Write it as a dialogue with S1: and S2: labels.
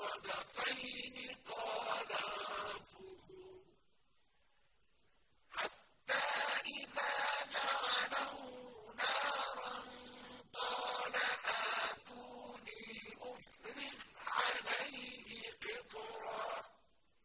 S1: صدفين